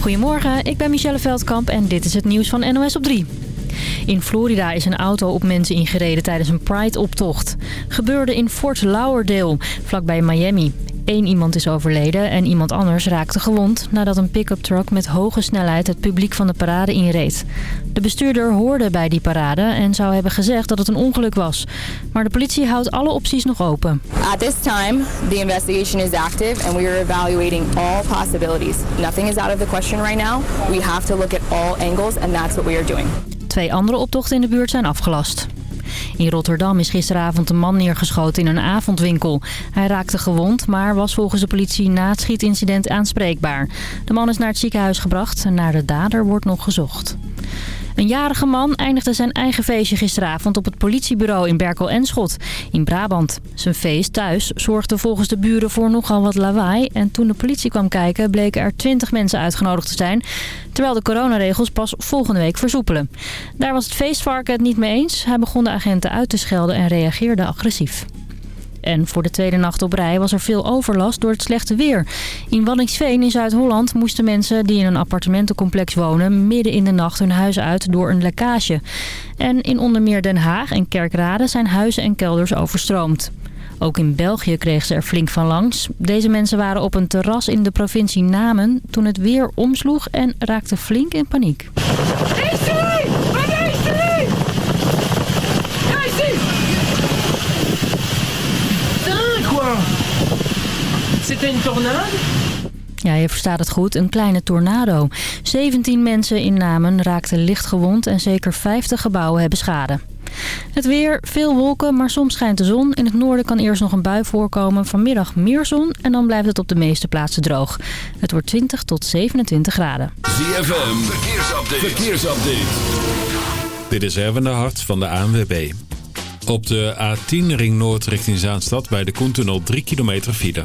Goedemorgen, ik ben Michelle Veldkamp en dit is het nieuws van NOS op 3. In Florida is een auto op mensen ingereden tijdens een Pride-optocht. Gebeurde in Fort Lauderdale, vlakbij Miami. Eén iemand is overleden en iemand anders raakte gewond... nadat een pick-up truck met hoge snelheid het publiek van de parade inreed. De bestuurder hoorde bij die parade en zou hebben gezegd dat het een ongeluk was. Maar de politie houdt alle opties nog open. At this time, the investigation is active and we are evaluating all possibilities. Nothing is out of the question right now. We have to look at all angles and that's what we are doing. Twee andere optochten in de buurt zijn afgelast. In Rotterdam is gisteravond een man neergeschoten in een avondwinkel. Hij raakte gewond, maar was volgens de politie na het schietincident aanspreekbaar. De man is naar het ziekenhuis gebracht en naar de dader wordt nog gezocht. Een jarige man eindigde zijn eigen feestje gisteravond op het politiebureau in Berkel en Schot in Brabant. Zijn feest thuis zorgde volgens de buren voor nogal wat lawaai en toen de politie kwam kijken bleken er 20 mensen uitgenodigd te zijn, terwijl de coronaregels pas volgende week versoepelen. Daar was het feestvarken het niet mee eens. Hij begon de agenten uit te schelden en reageerde agressief. En voor de tweede nacht op rij was er veel overlast door het slechte weer. In Waddinxveen in Zuid-Holland moesten mensen die in een appartementencomplex wonen... midden in de nacht hun huis uit door een lekkage. En in onder meer Den Haag en Kerkrade zijn huizen en kelders overstroomd. Ook in België kregen ze er flink van langs. Deze mensen waren op een terras in de provincie Namen toen het weer omsloeg en raakten flink in paniek. C'était une tornade Ja, je verstaat het goed. Een kleine tornado. 17 mensen in Namen raakten licht gewond en zeker 50 gebouwen hebben schade. Het weer, veel wolken, maar soms schijnt de zon. In het noorden kan eerst nog een bui voorkomen. Vanmiddag meer zon en dan blijft het op de meeste plaatsen droog. Het wordt 20 tot 27 graden. ZFM, verkeersupdate. verkeersupdate. Dit is Erwin de Hart van de ANWB. Op de A10 Ring Noord richting Zaanstad bij de Koentunnel 3 kilometer file.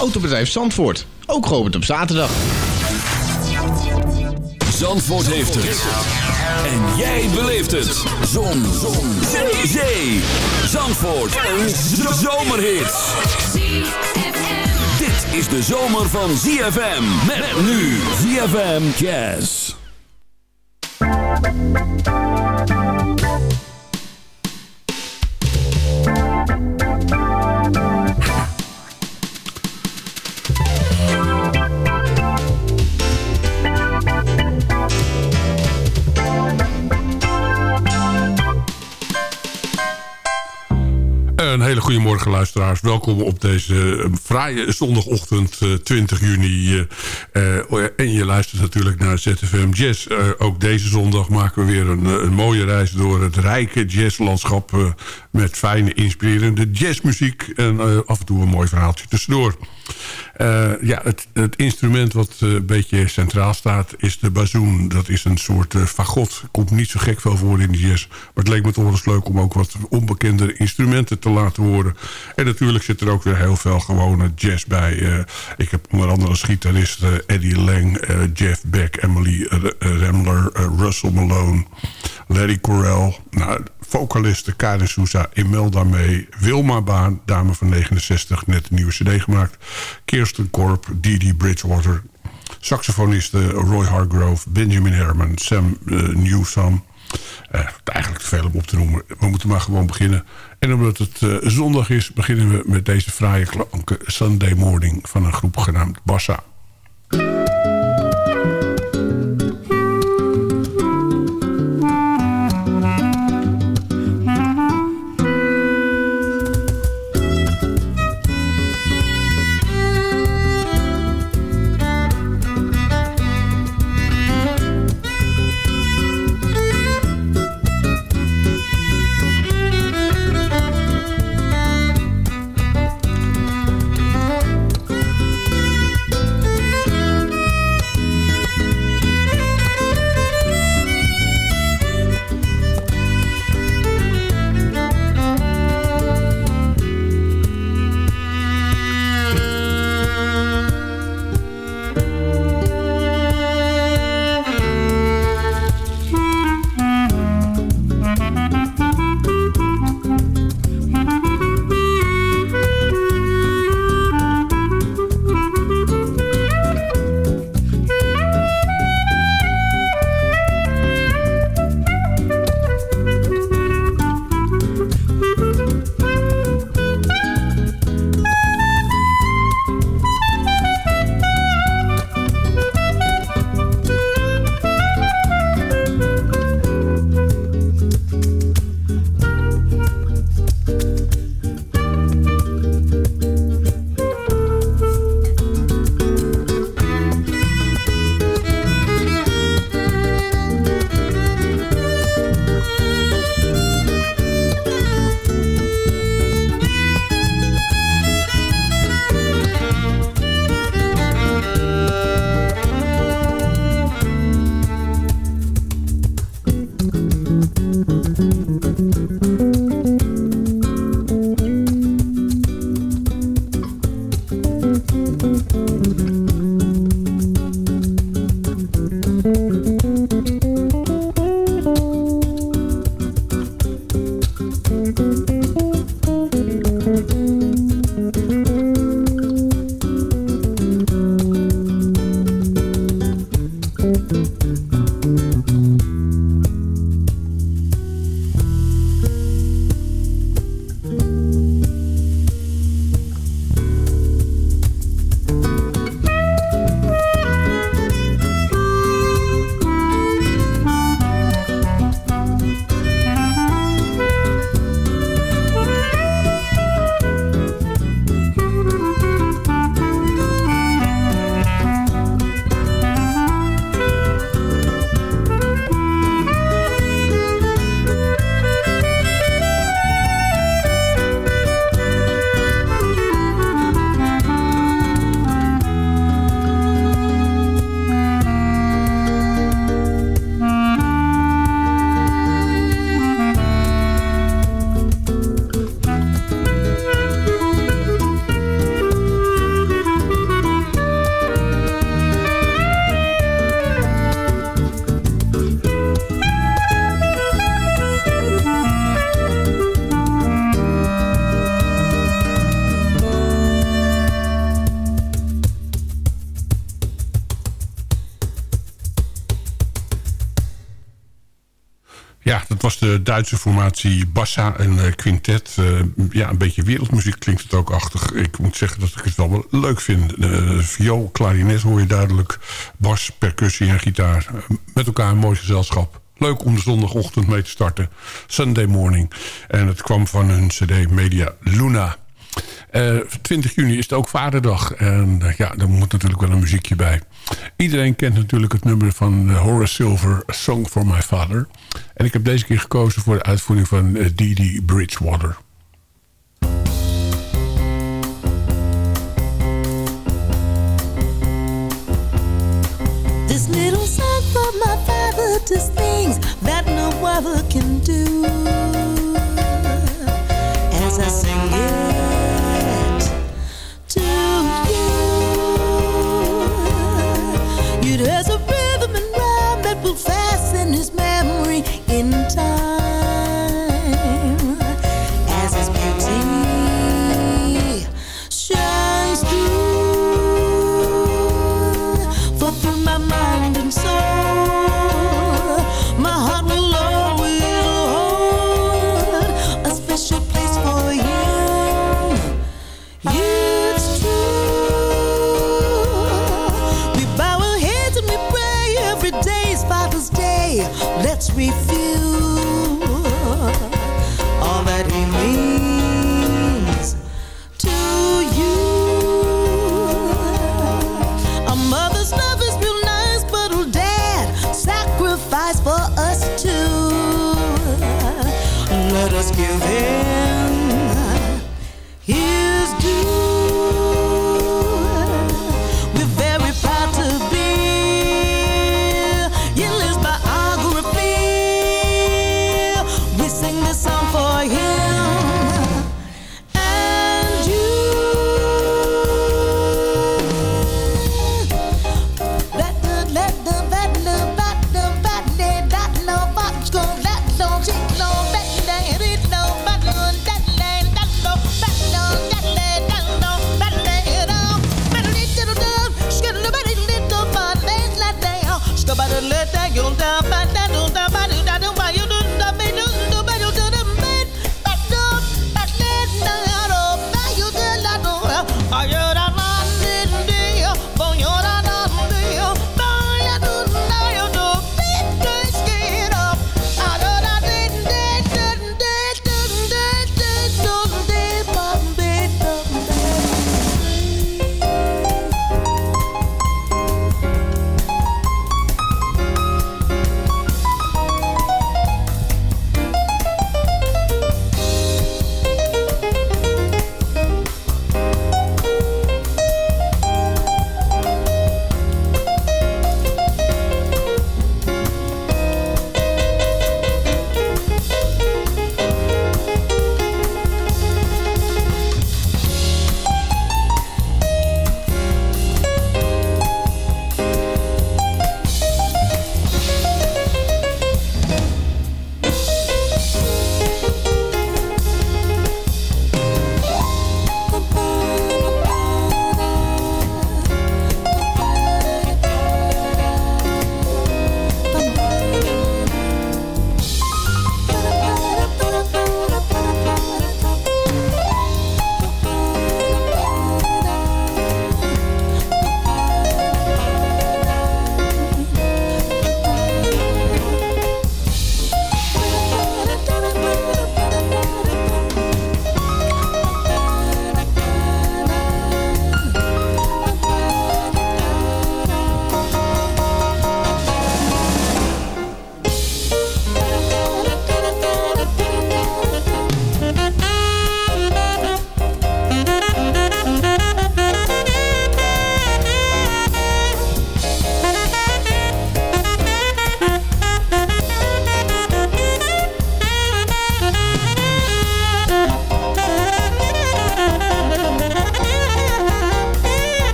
Autobedrijf Zandvoort, ook geopend op zaterdag. Zandvoort heeft het. En jij beleeft het. Zon. Zon. Zee. Zee. Zandvoort. Een zomerhit. Dit is de zomer van ZFM. Met nu ZFM Jazz. Een hele goede morgen luisteraars. Welkom op deze eh, fraaie zondagochtend uh, 20 juni. Uh, en je luistert natuurlijk naar ZFM Jazz. ook deze zondag maken we weer een, een mooie reis door het rijke jazzlandschap... met fijne, inspirerende jazzmuziek en af en toe een mooi verhaaltje tussendoor. ja, het, het, instrument wat een beetje centraal staat is de bazoen. Dat is een soort fagot. Komt niet zo gek veel voor in de jazz. Maar het leek me toch eens leuk om ook wat onbekende instrumenten te laten horen. En natuurlijk zit er ook weer heel veel gewone jazz bij. Uh, ik heb onder andere als gitarist uh, Eddie Lang, uh, Jeff Beck, Emily Remler, Russell Malone, Larry Correll. Nou, vocalisten Karin Souza, Imelda May, Wilma Baan, dame van 69, net een nieuwe cd gemaakt. Kirsten Korp, Didi Bridgewater, saxofonisten Roy Hargrove, Benjamin Herman, Sam Newsom. Uh, eigenlijk te veel om op te noemen. We moeten maar gewoon beginnen. En omdat het uh, zondag is, beginnen we met deze fraaie klanken Sunday Morning van een groep genaamd Bassa. De Duitse formatie Bassa en uh, Quintet. Uh, ja, een beetje wereldmuziek klinkt het ook achtig. Ik moet zeggen dat ik het wel leuk vind. Uh, viool, klarinet hoor je duidelijk. Bas, percussie en gitaar. met elkaar een mooi gezelschap. Leuk om de zondagochtend mee te starten. Sunday morning. En het kwam van hun cd Media Luna. 20 juni is het ook Vaderdag. En ja, daar moet natuurlijk wel een muziekje bij. Iedereen kent natuurlijk het nummer van Horace Silver, Song for My Father. En ik heb deze keer gekozen voor de uitvoering van Didi Bridgewater. This little song for my father things that no other can do.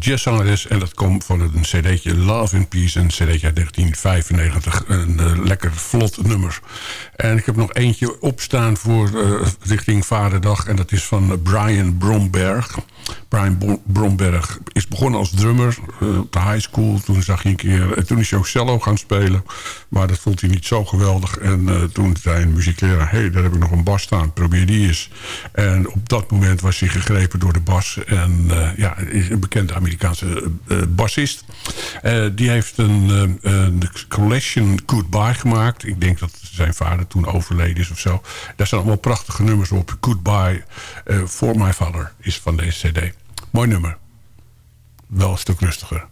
Jazzzangeres. En dat kwam van een cd'tje Love in Peace, een cd'tje uit 1995. Een uh, lekker vlot nummer. En ik heb nog eentje opstaan voor uh, richting Vaderdag. En dat is van Brian Bromberg. Brian Bromberg is begonnen als drummer uh, op de high school. Toen zag hij een keer, en toen is hij ook cello gaan spelen. Maar dat vond hij niet zo geweldig. En uh, toen zei een muziekleraar, hé, hey, daar heb ik nog een bas staan, probeer die eens. En op dat moment was hij gegrepen door de bas. En ja, een bekende Amerikaanse bassist. die heeft een, een collection Goodbye gemaakt. Ik denk dat zijn vader toen overleden is of zo. Daar staan allemaal prachtige nummers op. Goodbye for my father is van deze cd. Mooi nummer. Wel een stuk rustiger.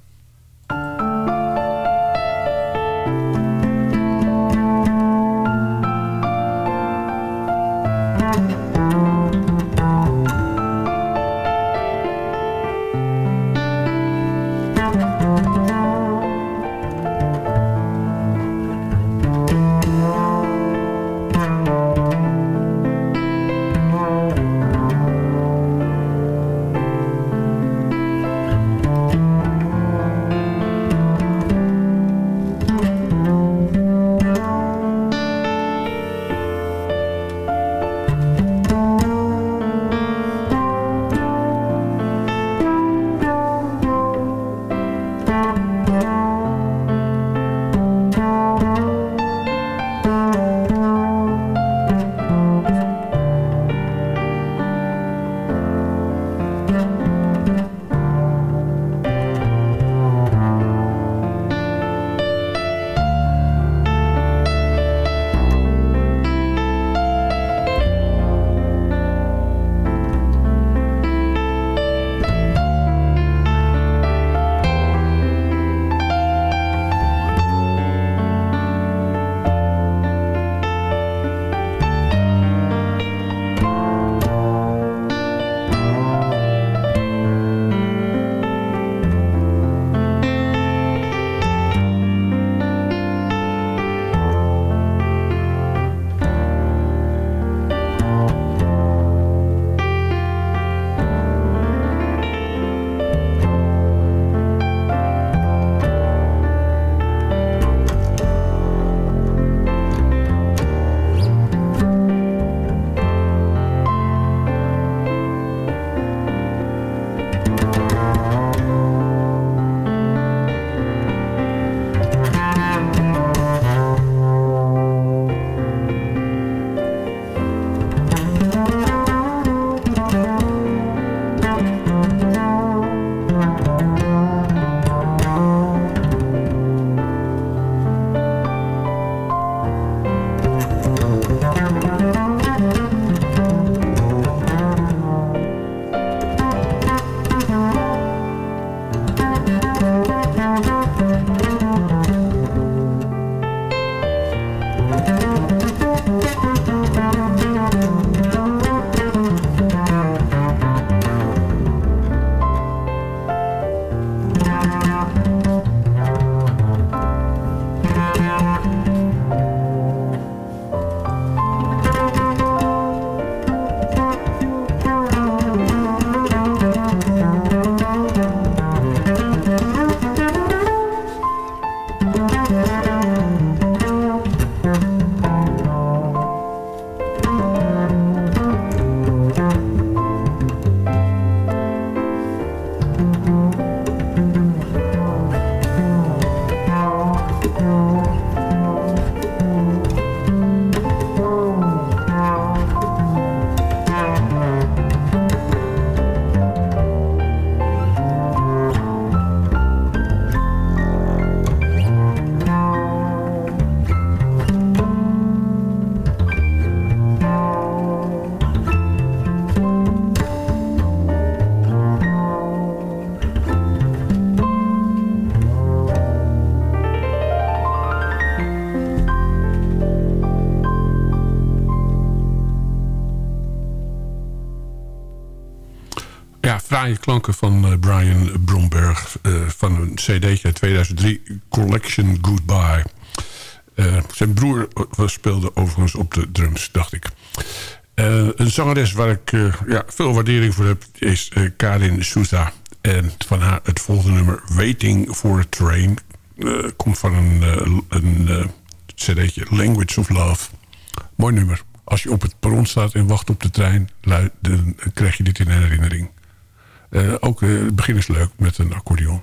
Fraaie klanken van uh, Brian Bromberg... Uh, van een cd'tje uit 2003, Collection Goodbye. Uh, zijn broer speelde overigens op de drums, dacht ik. een zangeres waar ik ja, veel waardering voor heb is Karin Souza. En van haar het volgende nummer Waiting for a Train. komt van een, een cd'tje Language of Love. Mooi nummer. Als je op het perron staat en wacht op de trein... dan krijg je dit in herinnering. Ook het begin is leuk met een accordeon.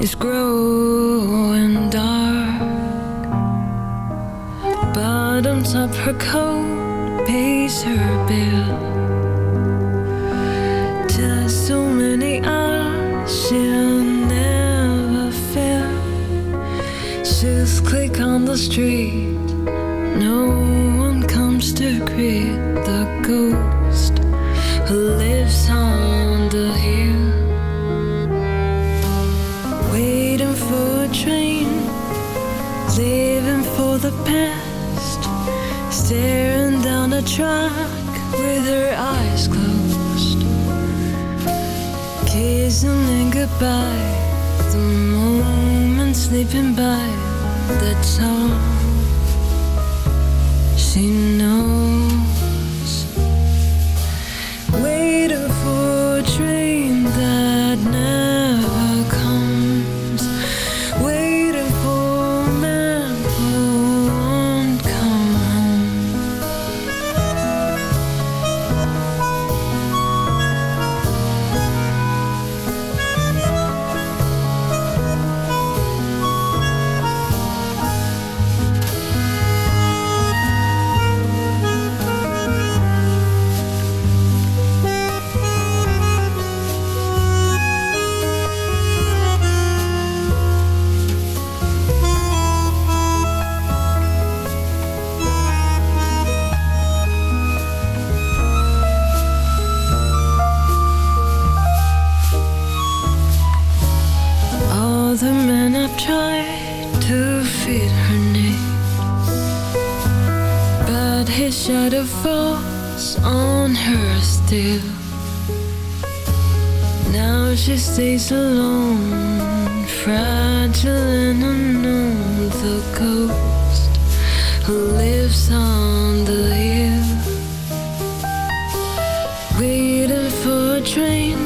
is growing dark. Bottoms up her coat, pays her bill. Till so many hours she'll never fill. Just click on the street. track with her eyes closed, kissing goodbye. The moment slipping by, that's all. shadow falls on her still. Now she stays alone, fragile and unknown. The ghost who lives on the hill, waiting for a train,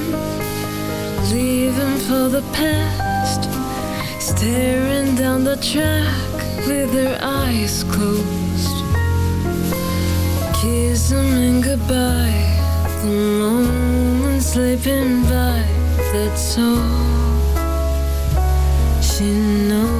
leaving for the past, staring down the track with her eyes closed listening goodbye. The moment slipping by, that's all she knows.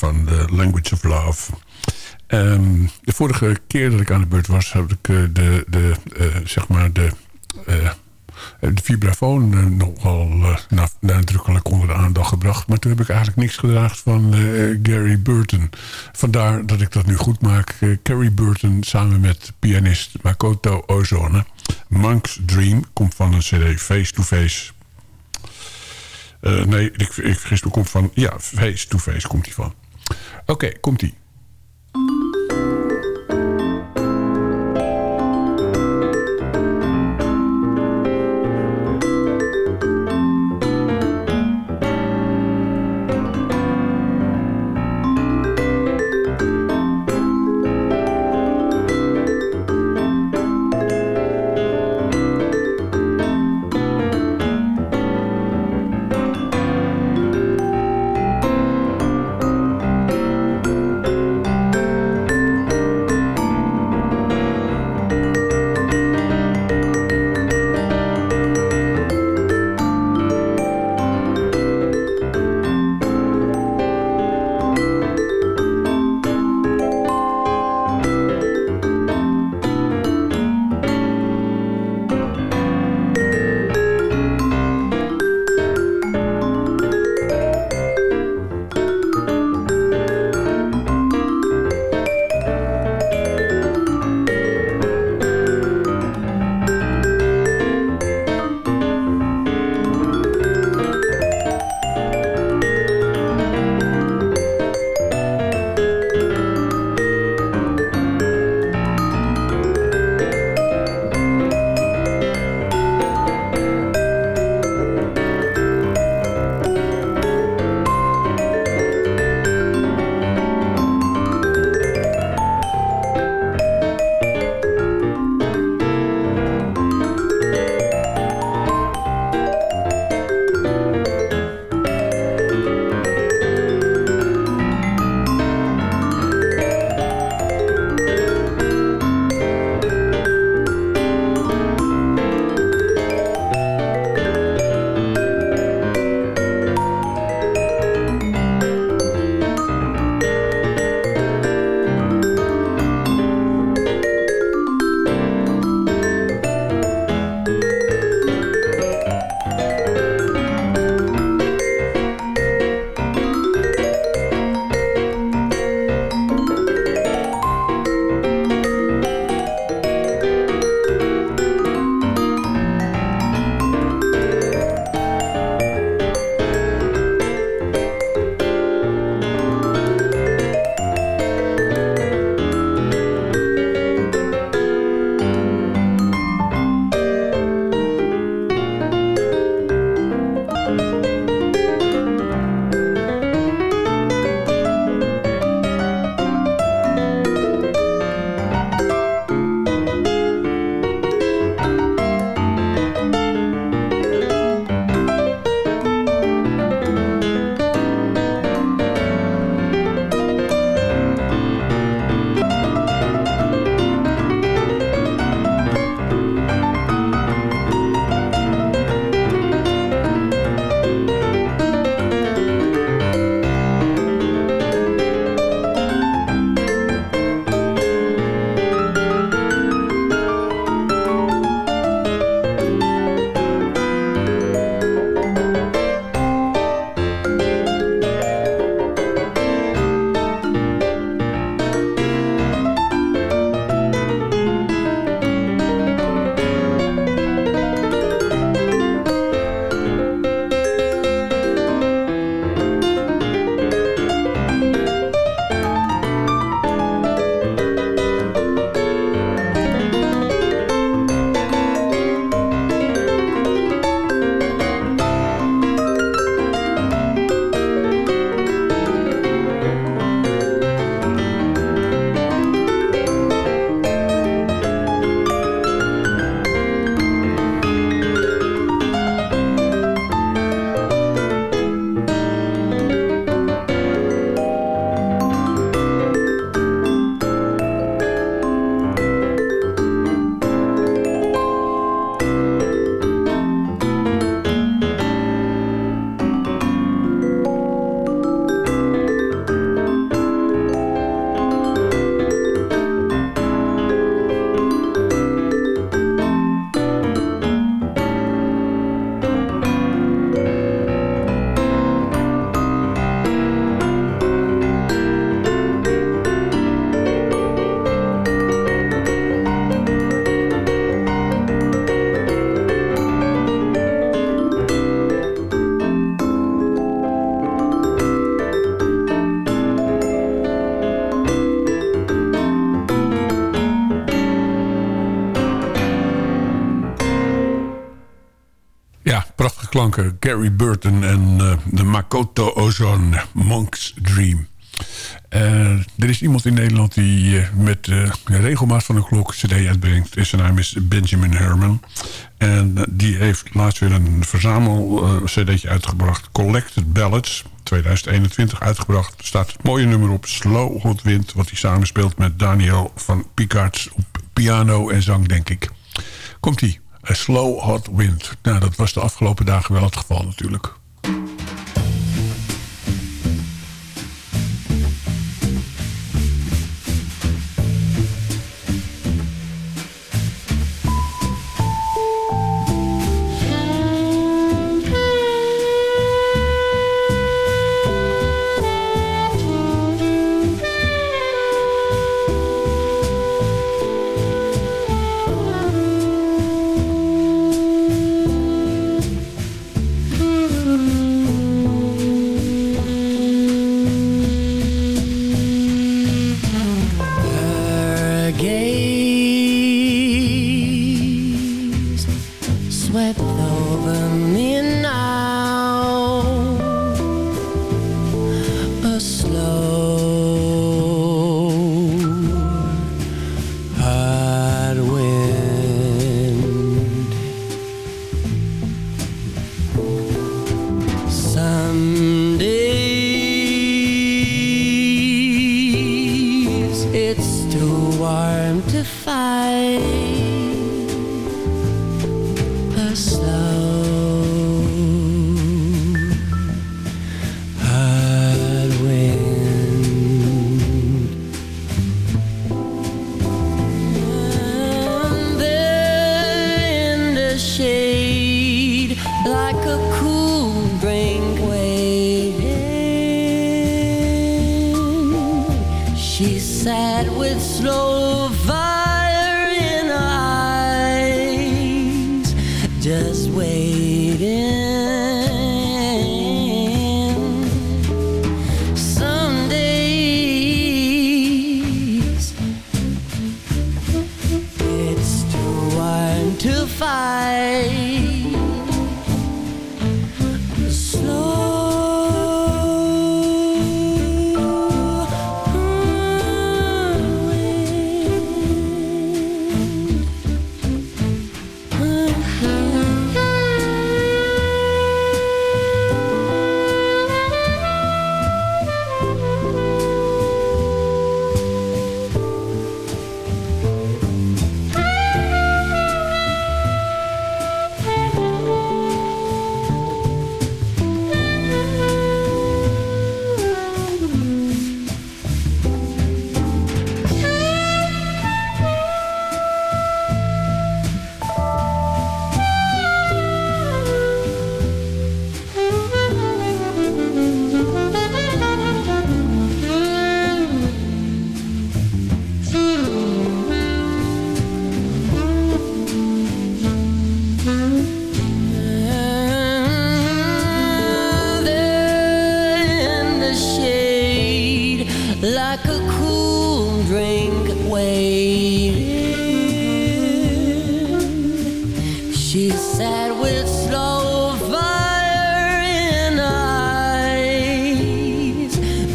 Van The Language of Love. Ehm, de vorige keer dat ik aan de beurt was, heb ik uh, de, de zeg maar de de vibrafoon nogal nadrukkelijk onder de aandacht gebracht. Maar toen heb ik eigenlijk niks gedraagd van Gary Burton. Vandaar dat ik dat nu goed maak. Gary Burton samen met pianist Makoto Ozone. Monk's Dream komt van een cd Face to Face. nee, ik, ik vergis komt van... Ja, Face to Face komt hij van. Oké, okay, komt klanken. Gary Burton en uh, de Makoto Ozone, Monk's Dream. Uh, er is iemand in Nederland die uh, met regelmaat van een klok cd uitbrengt. Zijn naam is Benjamin Herman. En die heeft laatst weer een verzamel cd'tje uitgebracht. Collected Ballads. 2021 uitgebracht. Er staat het mooie nummer op Slow Hot Wind. Wat hij samenspeelt met Daniel van Picard op piano en zang denk ik. Komt-ie. Slow Hot Wind. Nou, dat was de afgelopen dagen wel het geval natuurlijk. Benjamin Herman en uh,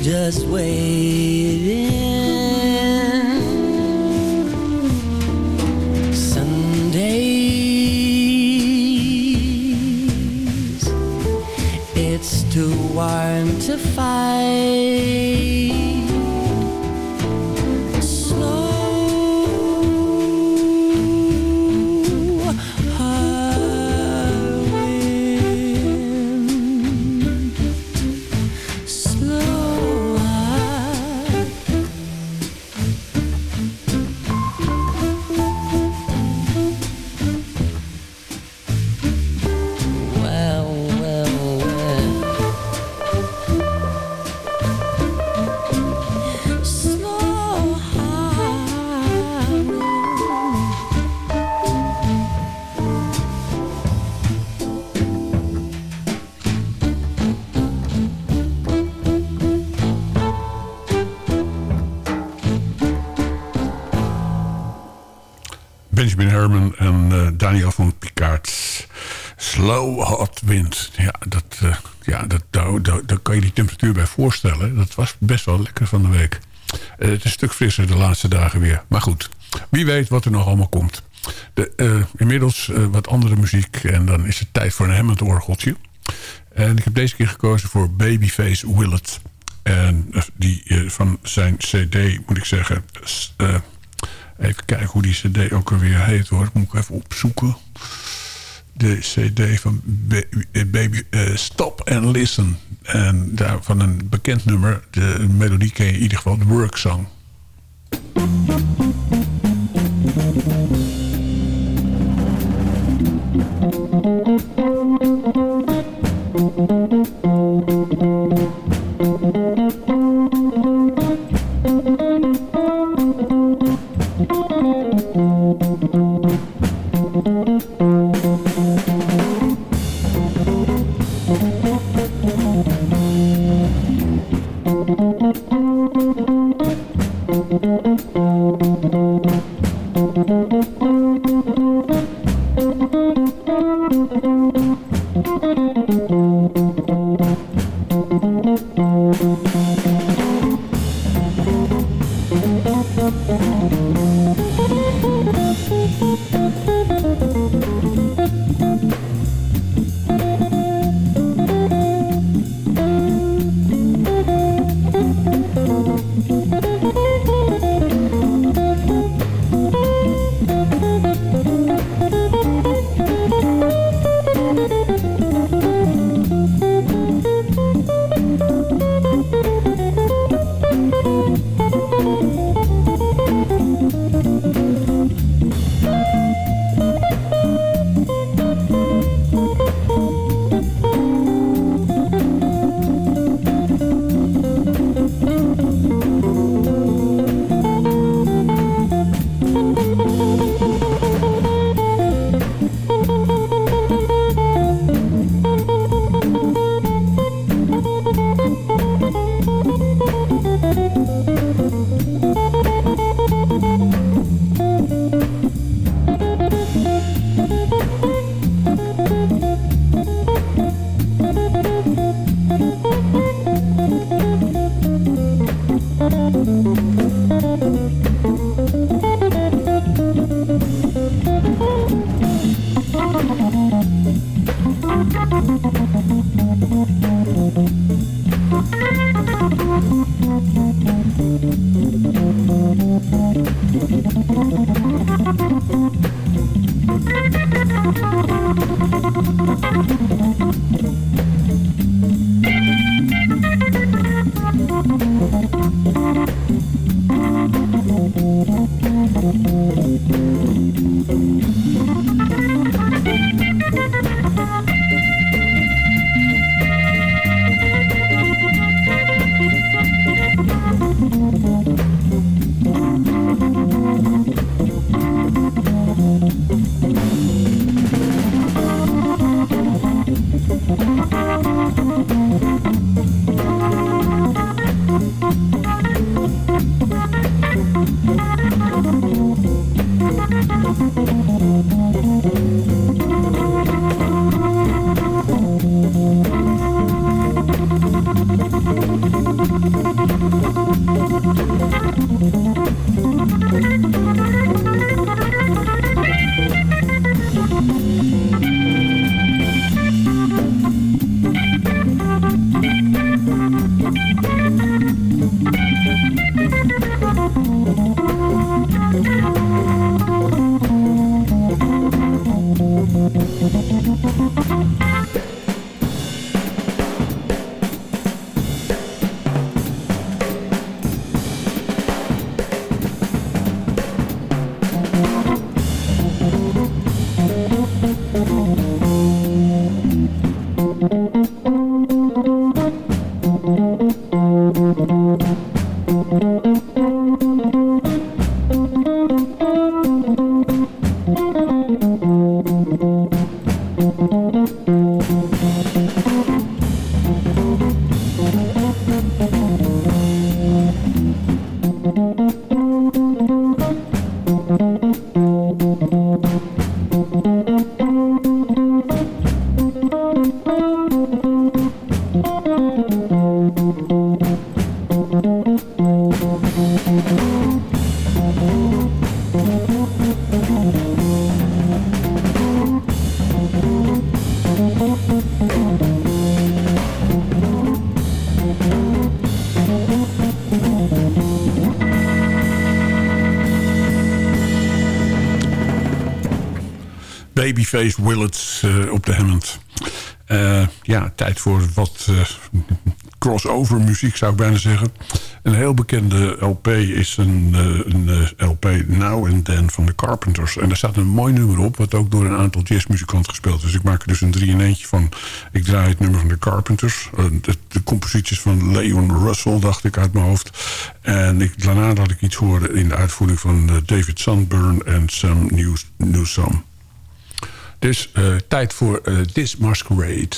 Daniel van Dat was best wel lekker van de week. Uh, het is een stuk frisser de laatste dagen weer. Maar goed, wie weet wat er nog allemaal komt. De, uh, inmiddels wat andere muziek. En dan is het tijd voor een Hammond-orgeltje. En ik heb deze keer gekozen voor Babyface Willet. En die van zijn cd, moet ik zeggen... even kijken hoe die cd ook alweer heet hoor. Moet ik even opzoeken de cd van Baby Stop and Listen. En daarvan een bekend nummer. De melodie ken je in ieder geval, de Work Song. Babyface Willets op de Hammond. ja, tijd voor wat crossover muziek zou ik bijna zeggen. Een heel bekende LP is een, een LP Now and Then van de Carpenters. En daar staat een mooi nummer op, wat ook door een aantal jazzmuzikanten gespeeld is. Dus ik maak er dus een drie in eentje van. Ik draai het nummer van de Carpenters. De, composities van Leon Russell, dacht ik uit mijn hoofd. En ik, daarna dat ik iets hoorde in de uitvoering van David Sandburn en Sam Newsome. Dus uh, tijd voor uh, This Masquerade.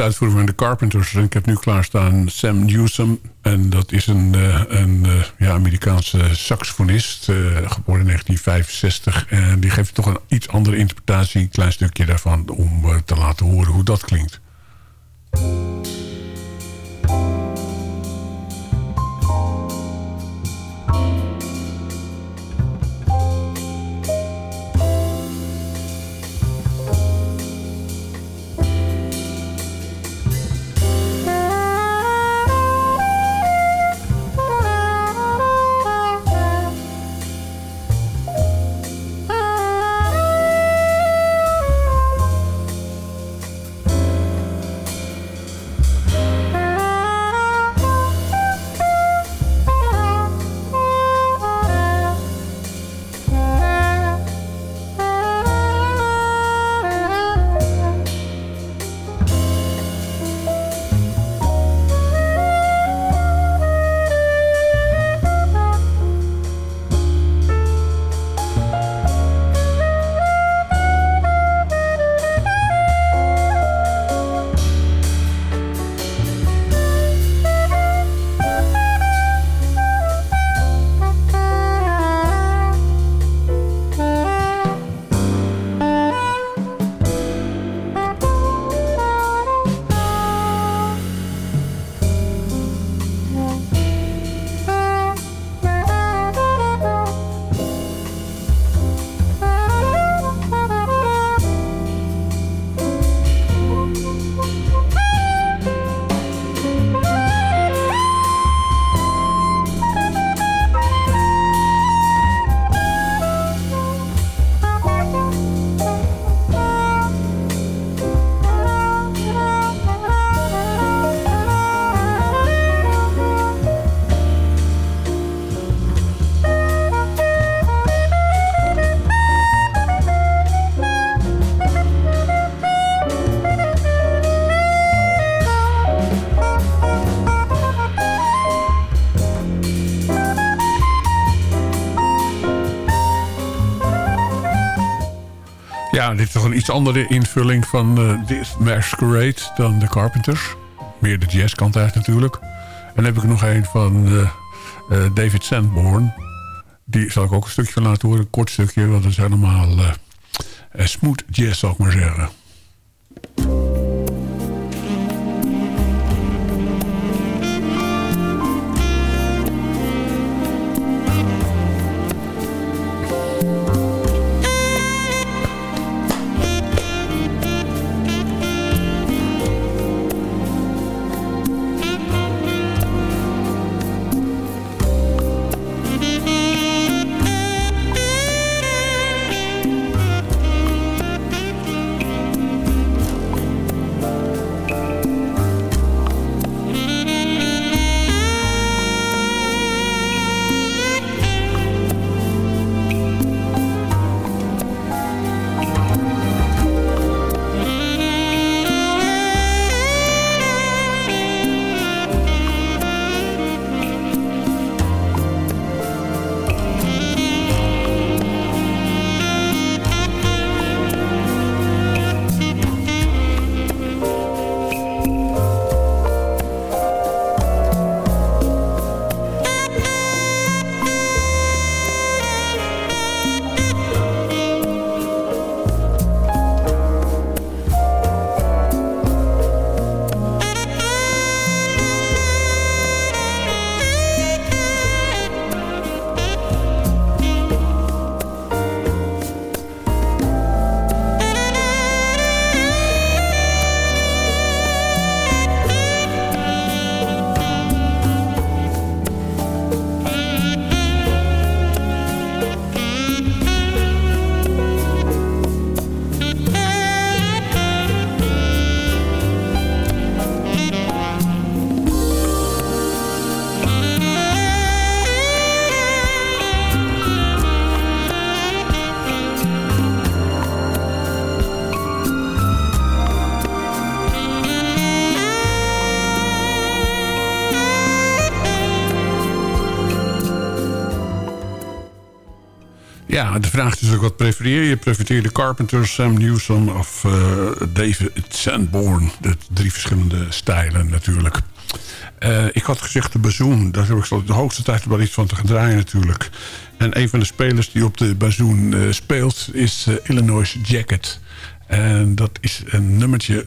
Uitvoering van de Carpenters. En ik heb nu klaarstaan Sam Newsom. En dat is een, uh, een uh, ja, Amerikaanse saxofonist. Uh, geboren in 1965. En die geeft toch een iets andere interpretatie. Een klein stukje daarvan. Om te laten horen hoe dat klinkt. Iets andere invulling van uh, This Masquerade dan de Carpenters. Meer de jazzkant uit natuurlijk. En dan heb ik nog een van uh, uh, David Sanborn. Die zal ik ook een stukje van laten horen. Een kort stukje, want dat is helemaal smooth jazz, zal ik maar zeggen. Ja, de vraag is natuurlijk wat prefereer je? Prefereer de Carpenter, Sam Newsom of uh, David Sanborn? De drie verschillende stijlen natuurlijk. Uh, ik had gezegd de bazoen. Daar heb ik de hoogste tijd wel iets van te draaien natuurlijk. En een van de spelers die op de bazoen uh, speelt is Illinois Jacket. En dat is een nummertje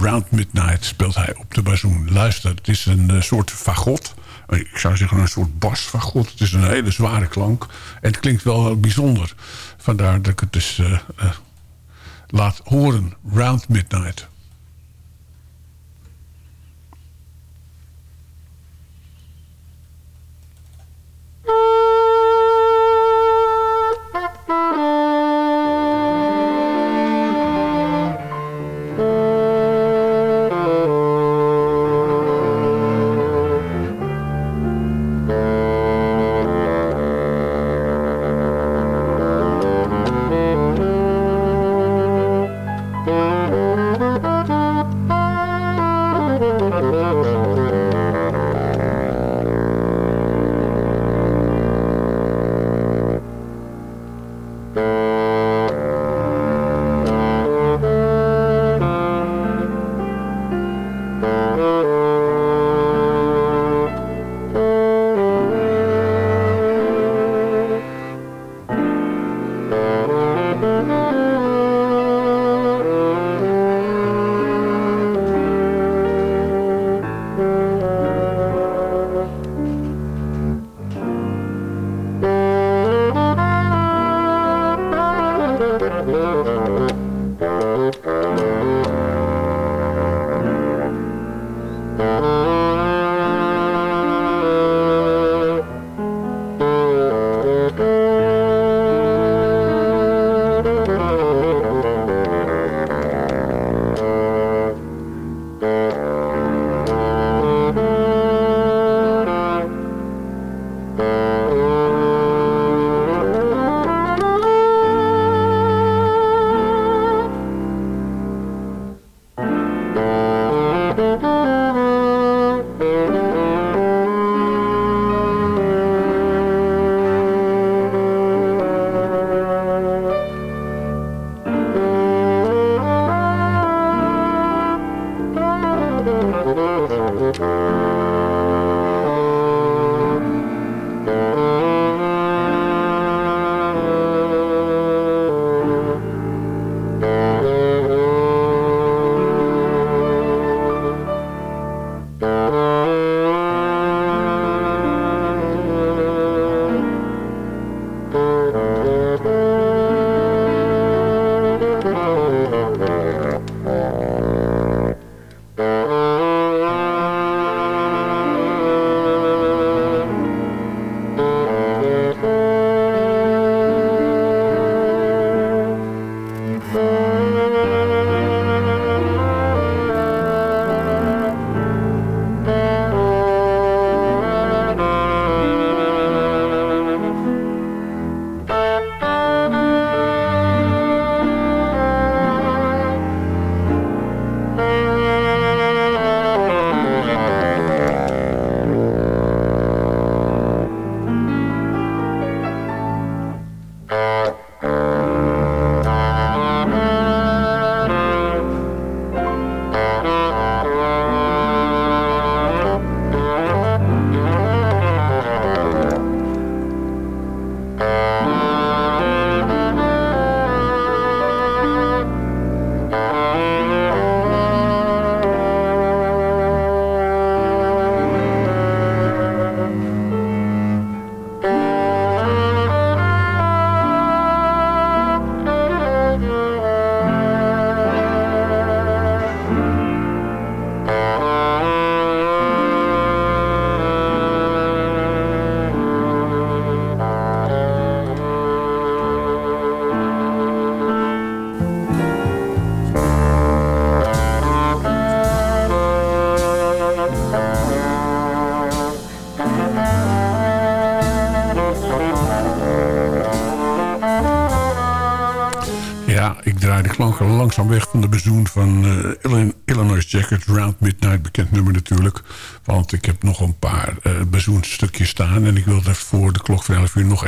Round Midnight speelt hij op de bazoen. Luister, het is een soort fagot ik zou zeggen een soort bas van God. Het is een hele zware klank. En het klinkt wel bijzonder. Vandaar dat ik het dus uh, uh, laat horen. Round Midnight.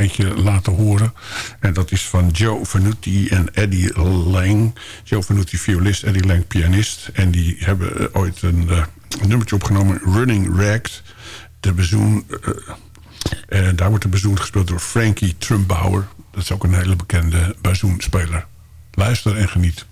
11 uur nog eentje laten horen. En dat is van Joe Venuti en Eddie Lang. Joe Venuti violist, Eddie Lang pianist. En die hebben ooit een, uh, een nummertje opgenomen. Running Ragged. De bezoen... En daar wordt de bezoen gespeeld door Frankie Trumbauer. Dat is ook een hele bekende bazoenspeler. Luister en geniet.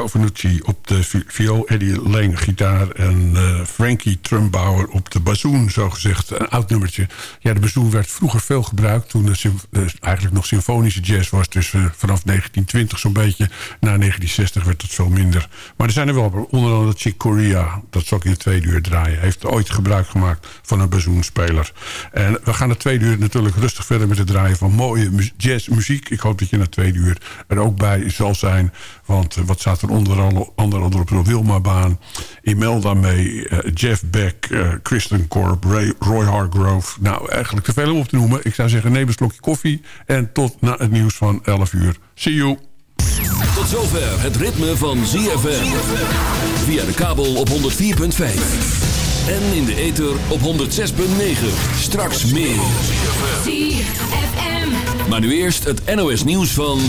Joe Venucci op de viool, Eddie Lang gitaar... en uh, Frankie Trumbauer op de bazoen, zogezegd. Een oud nummertje. Ja, de bazoen werd vroeger veel gebruikt... toen er eigenlijk nog symfonische jazz was. Dus uh, vanaf 1920 zo'n beetje. Na 1960 werd het veel minder. Maar er zijn er wel, onder andere Chick Corea... dat zal ik in de tweede uur draaien... heeft ooit gebruik gemaakt van een bazoenspeler. En we gaan de tweede uur natuurlijk rustig verder met het draaien... van mooie jazzmuziek. Ik hoop dat je na tweede uur er ook bij zal zijn... Want wat staat er onder andere op de Wilma-baan? Imelda May, uh, Jeff Beck, uh, Kristen Korb, Ray, Roy Hargrove. Nou, eigenlijk te veel om op te noemen. Ik zou zeggen, neem een slokje koffie. En tot na het nieuws van 11 uur. See you. Tot zover het ritme van ZFM. Via de kabel op 104.5. En in de ether op 106.9. Straks meer. Maar nu eerst het NOS nieuws van...